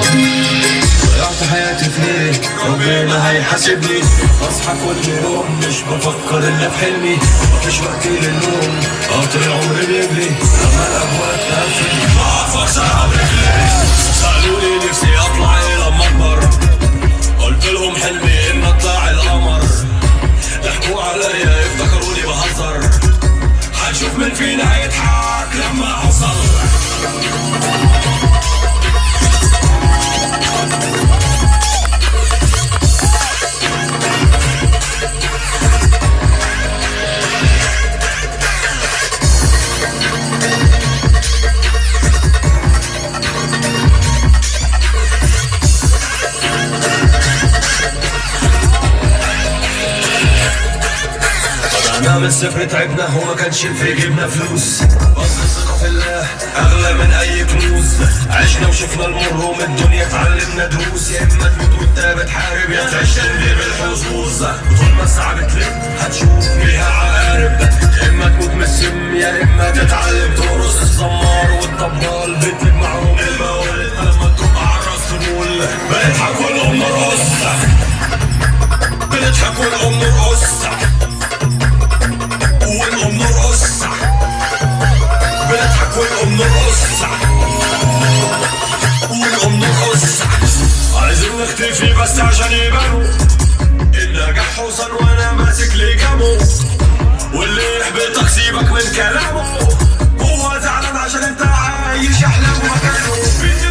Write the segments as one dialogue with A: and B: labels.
A: ضيعت حياتي فيك ربنا هيحاسبني. بصحى كل يوم مش بفكر إلا في حلمي. مفيش وقت للنوم قاطر عمري بيجري. لما الابواب تقفل بقف اكسر رجلي سألوني نفسي أطلع إيه لما اكبر قلت لهم حلمي إن أطلع القمر. ضحكوا عليا افتكروني بهزر. هنشوف مين فينا هيضحك من الصفر تعبنا وما كانش في جيبنا فلوس. بس الثقة في الله أغلى من أي كنوز. عشنا وشفنا المر ومن الدنيا اتعلمنا دروس. يا إما تموت وأنت بتحارب يا تعيش تندب الحظوظ طول ما الساعة بتلف هتشوف فيها عقارب. يا إما تموت من السم يا إما تتعلم ترقص. الزمار والطبال بتجمعهم الموال لما تبقى عرس تقول بنضحك ونقوم نرقص. بنضحك ونقوم نرقص. عايزين نختفي بس عشان يبانوا النجاح حصان وأنا ماسك لي جامو واللي يحبطك سيبك من كلامه. هو زعلان عشان أنت عايش احلام مكانه.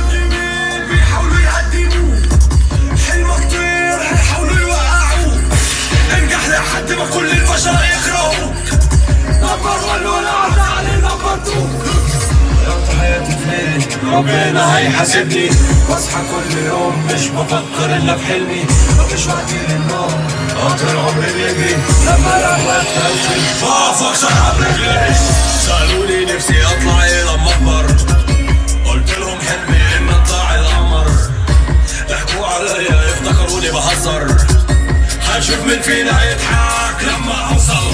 A: ربنا هيحاسبني بصحى كل يوم مش بفكر إلا في حلمي مفيش وقت للنوم قطر عمري بيجري. لما الابواب تقفل بقف اكسر برجلي سألوني نفسي أطلع إيه لما اكبر قلت لهم حلمي إن أطلع القمر. ضحكوا عليا افتكروني بهزر. هنشوف مين فينا هيضحك لما أوصل.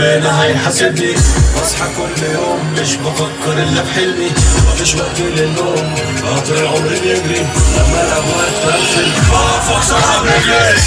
A: ربنا هيحاسبني بصحى كل يوم مش بفكر إلا في حلمي مفيش وقت للنوم قطر عمري بيجري. لما الابواب تقفل بقف اكسرها برجلي